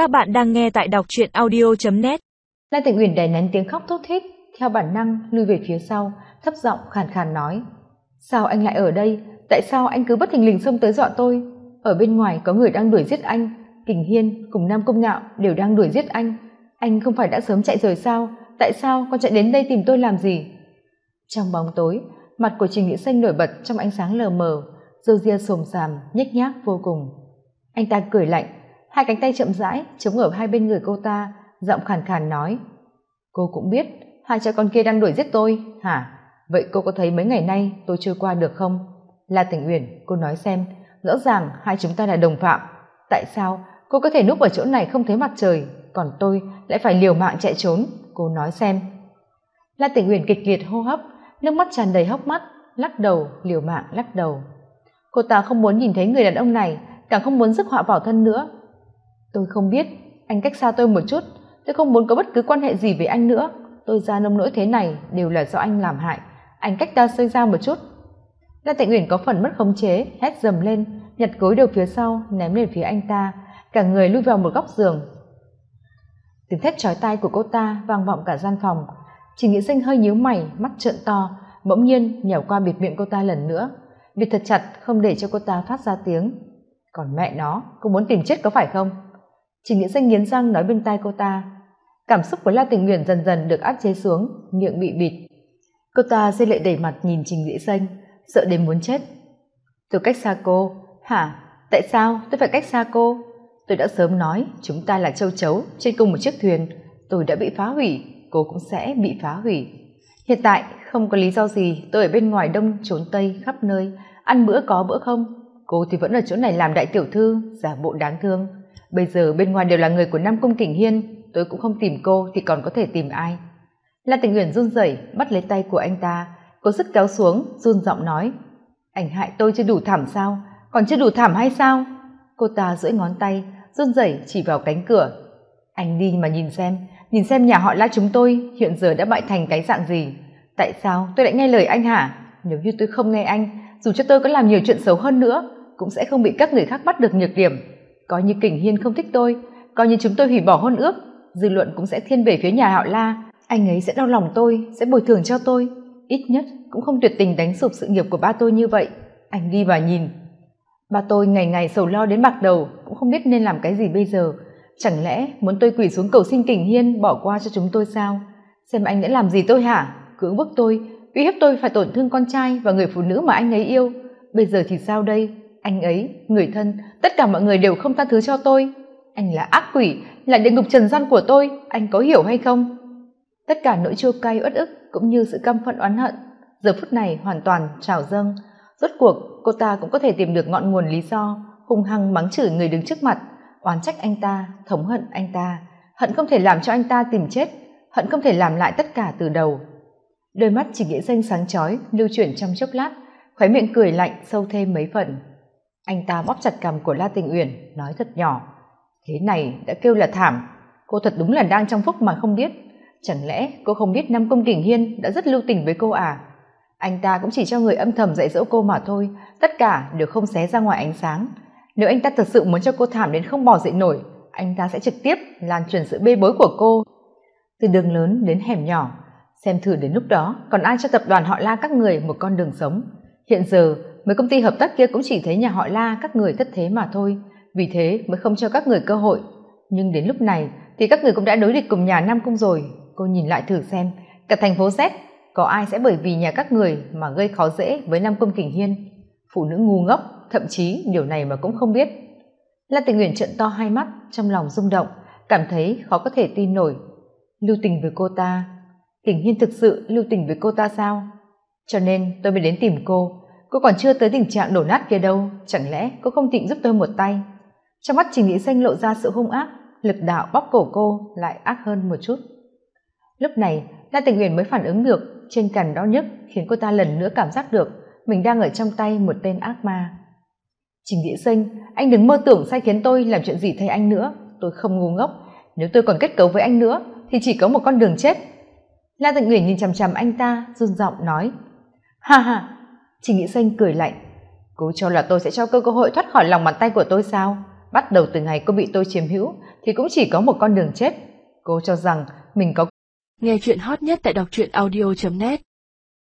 Các bạn đang nghe tại đọc truyện audio.net Lan Tịnh Uyển đè nén tiếng khóc thút thít, theo bản năng lùi về phía sau, thấp giọng khàn khàn nói: "Sao anh lại ở đây? Tại sao anh cứ bất thình lình xông tới dọa tôi? Ở bên ngoài có người đang đuổi giết anh, Kình Hiên cùng Nam Công Ngạo đều đang đuổi giết anh. Anh không phải đã sớm chạy rời sao? Tại sao còn chạy đến đây tìm tôi làm gì?" Trong bóng tối, mặt của Trình Nghĩa Xanh nổi bật trong ánh sáng lờ mờ, râu ria xồm xàm, nhếch nhác vô cùng. Anh ta cười lạnh, hai cánh tay chậm rãi, chống ở hai bên người cô ta, giọng khàn khàn nói. Cô cũng biết, hai cha con kia đang đuổi giết tôi. Hả? Vậy cô có thấy mấy ngày nay tôi chưa qua được không? La tỉnh uyển, cô nói xem, rõ ràng hai chúng ta là đồng phạm. Tại sao cô có thể núp ở chỗ này không thấy mặt trời? Còn tôi lại phải liều mạng chạy trốn, cô nói xem. La tỉnh uyển kịch liệt hô hấp, nước mắt tràn đầy hốc mắt, lắc đầu, liều mạng lắc đầu. Cô ta không muốn nhìn thấy người đàn ông này, càng không muốn rước họa vào thân nữa tôi không biết. Anh cách xa tôi một chút. Tôi không muốn có bất cứ quan hệ gì với anh nữa. Tôi ra nông nỗi thế này đều là do anh làm hại. Anh cách ta xây ra một chút. La tịnh uyển có phần mất khống chế, hét dầm lên, nhặt gối đầu phía sau, ném lên phía anh ta. Cả người lui vào một góc giường. Tiếng thét chói tai của cô ta vang vọng cả gian phòng. Chỉ nghĩ sinh hơi nhíu mày, mắt trợn to, bỗng nhiên nhảy qua bịt miệng cô ta lần nữa. Bịt thật chặt, không để cho cô ta phát ra tiếng. Còn mẹ nó, cô muốn tìm chết có phải không? Trình Nghĩa Danh nghiến răng nói bên tai cô ta. Cảm xúc của La Tình Nguyện dần dần được áp chế xuống, miệng bị bịt. Cô ta dây lệ đẩy mặt nhìn Trình Nghĩa Danh, sợ đến muốn chết. Tôi cách xa cô. Hả? Tại sao tôi phải cách xa cô? Tôi đã sớm nói chúng ta là châu chấu trên cùng một chiếc thuyền. Tôi đã bị phá hủy, cô cũng sẽ bị phá hủy. Hiện tại không có lý do gì tôi ở bên ngoài đông trốn tây khắp nơi, ăn bữa có bữa không. Cô thì vẫn ở chỗ này làm đại tiểu thư, giả bộ đáng thương bây giờ bên ngoài đều là người của nam cung kình hiên, tôi cũng không tìm cô thì còn có thể tìm ai? La tình uyển run rẩy, bắt lấy tay của anh ta. Cố sức kéo xuống, run giọng nói, ảnh hại tôi chưa đủ thảm sao? Còn chưa đủ thảm hay sao? Cô ta duỗi ngón tay, run rẩy chỉ vào cánh cửa. Anh đi mà nhìn xem nhìn xem nhà họ la chúng tôi hiện giờ đã bại thành cái dạng gì. Tại sao tôi lại nghe lời anh hả? Nếu như tôi không nghe anh, dù cho tôi có làm nhiều chuyện xấu hơn nữa, cũng sẽ không bị các người khác bắt được nhược điểm coi như kình hiên không thích tôi, coi như chúng tôi hủy bỏ hôn ước, dư luận cũng sẽ thiên về phía nhà hạo la. Anh ấy sẽ đau lòng tôi, sẽ bồi thường cho tôi. Ít nhất cũng không tuyệt tình đánh sụp sự nghiệp của ba tôi như vậy. Anh đi và nhìn. Ba tôi ngày ngày sầu lo đến bạc đầu, cũng không biết nên làm cái gì bây giờ. Chẳng lẽ muốn tôi quỳ xuống cầu xin kình hiên bỏ qua cho chúng tôi sao? Xem anh đã làm gì tôi hả? Cưỡng bức tôi, uy hiếp tôi phải tổn thương con trai và người phụ nữ mà anh ấy yêu. Bây giờ thì sao đây? Anh ấy, người thân, tất cả mọi người đều không tha thứ cho tôi. Anh là ác quỷ, là địa ngục trần gian của tôi, anh có hiểu hay không? Tất cả nỗi chua cay, uất ức cũng như sự căm phẫn, oán hận, giờ phút này hoàn toàn trào dâng. Rốt cuộc, cô ta cũng có thể tìm được ngọn nguồn lý do, hung hăng mắng chửi người đứng trước mặt, oán trách anh ta, thống hận anh ta. Hận không thể làm cho anh ta tìm chết, hận không thể làm lại tất cả từ đầu. Đôi mắt chỉ nghĩa danh sáng chói, lưu chuyển trong chốc lát, khóe miệng cười lạnh sâu thêm mấy phần anh ta bóp chặt cằm của la tình uyển, nói thật nhỏ. Thế này đã kêu là thảm. Cô thật đúng là đang trong phúc mà không biết. Chẳng lẽ cô không biết nam công kình hiên đã rất lưu tình với cô à? Anh ta cũng chỉ cho người âm thầm dạy dỗ cô mà thôi. Tất cả đều không xé ra ngoài ánh sáng. Nếu anh ta thật sự muốn cho cô thảm đến không bỏ dậy nổi, anh ta sẽ trực tiếp lan truyền sự bê bối của cô. Từ đường lớn đến hẻm nhỏ, xem thử đến lúc đó còn ai cho tập đoàn họ la các người một con đường sống. Hiện giờ mấy công ty hợp tác kia cũng chỉ thấy nhà họ la các người thất thế mà thôi. Vì thế mới không cho các người cơ hội. Nhưng đến lúc này thì các người cũng đã đối địch cùng nhà nam cung rồi. Cô nhìn lại thử xem, cả thành phố z, có ai sẽ bởi vì nhà các người mà gây khó dễ với nam cung kình hiên? Phụ nữ ngu ngốc, thậm chí điều này mà cũng không biết. La tình nguyện trợn to hai mắt, trong lòng rung động, cảm thấy khó có thể tin nổi. Lưu tình với cô ta. Kình hiên thực sự lưu tình với cô ta sao? Cho nên tôi mới đến tìm cô cô còn chưa tới tình trạng đổ nát kia đâu, chẳng lẽ cô không định giúp tôi một tay? Trong mắt trình lý xanh lộ ra sự hung ác, lực đạo bóc cổ cô lại ác hơn một chút. Lúc này la tình uyển mới phản ứng được, trên cằn đau nhức khiến cô ta lần nữa cảm giác được mình đang ở trong tay một tên ác ma. Trình nghĩa sinh anh đừng mơ tưởng sai khiến tôi làm chuyện gì thay anh nữa, tôi không ngu ngốc. Nếu tôi còn kết cấu với anh nữa, thì chỉ có một con đường chết. La tịnh uyển nhìn chằm chằm anh ta, run giọng nói, ha ha Trình Nghĩ Xanh cười lạnh. Cô cho là tôi sẽ cho cơ cơ hội thoát khỏi lòng bàn tay của tôi sao? Bắt đầu từ ngày cô bị tôi chiếm hữu, thì cũng chỉ có một con đường chết cô cho rằng mình có nghe chuyện hot nhất tại đọc truyện audio net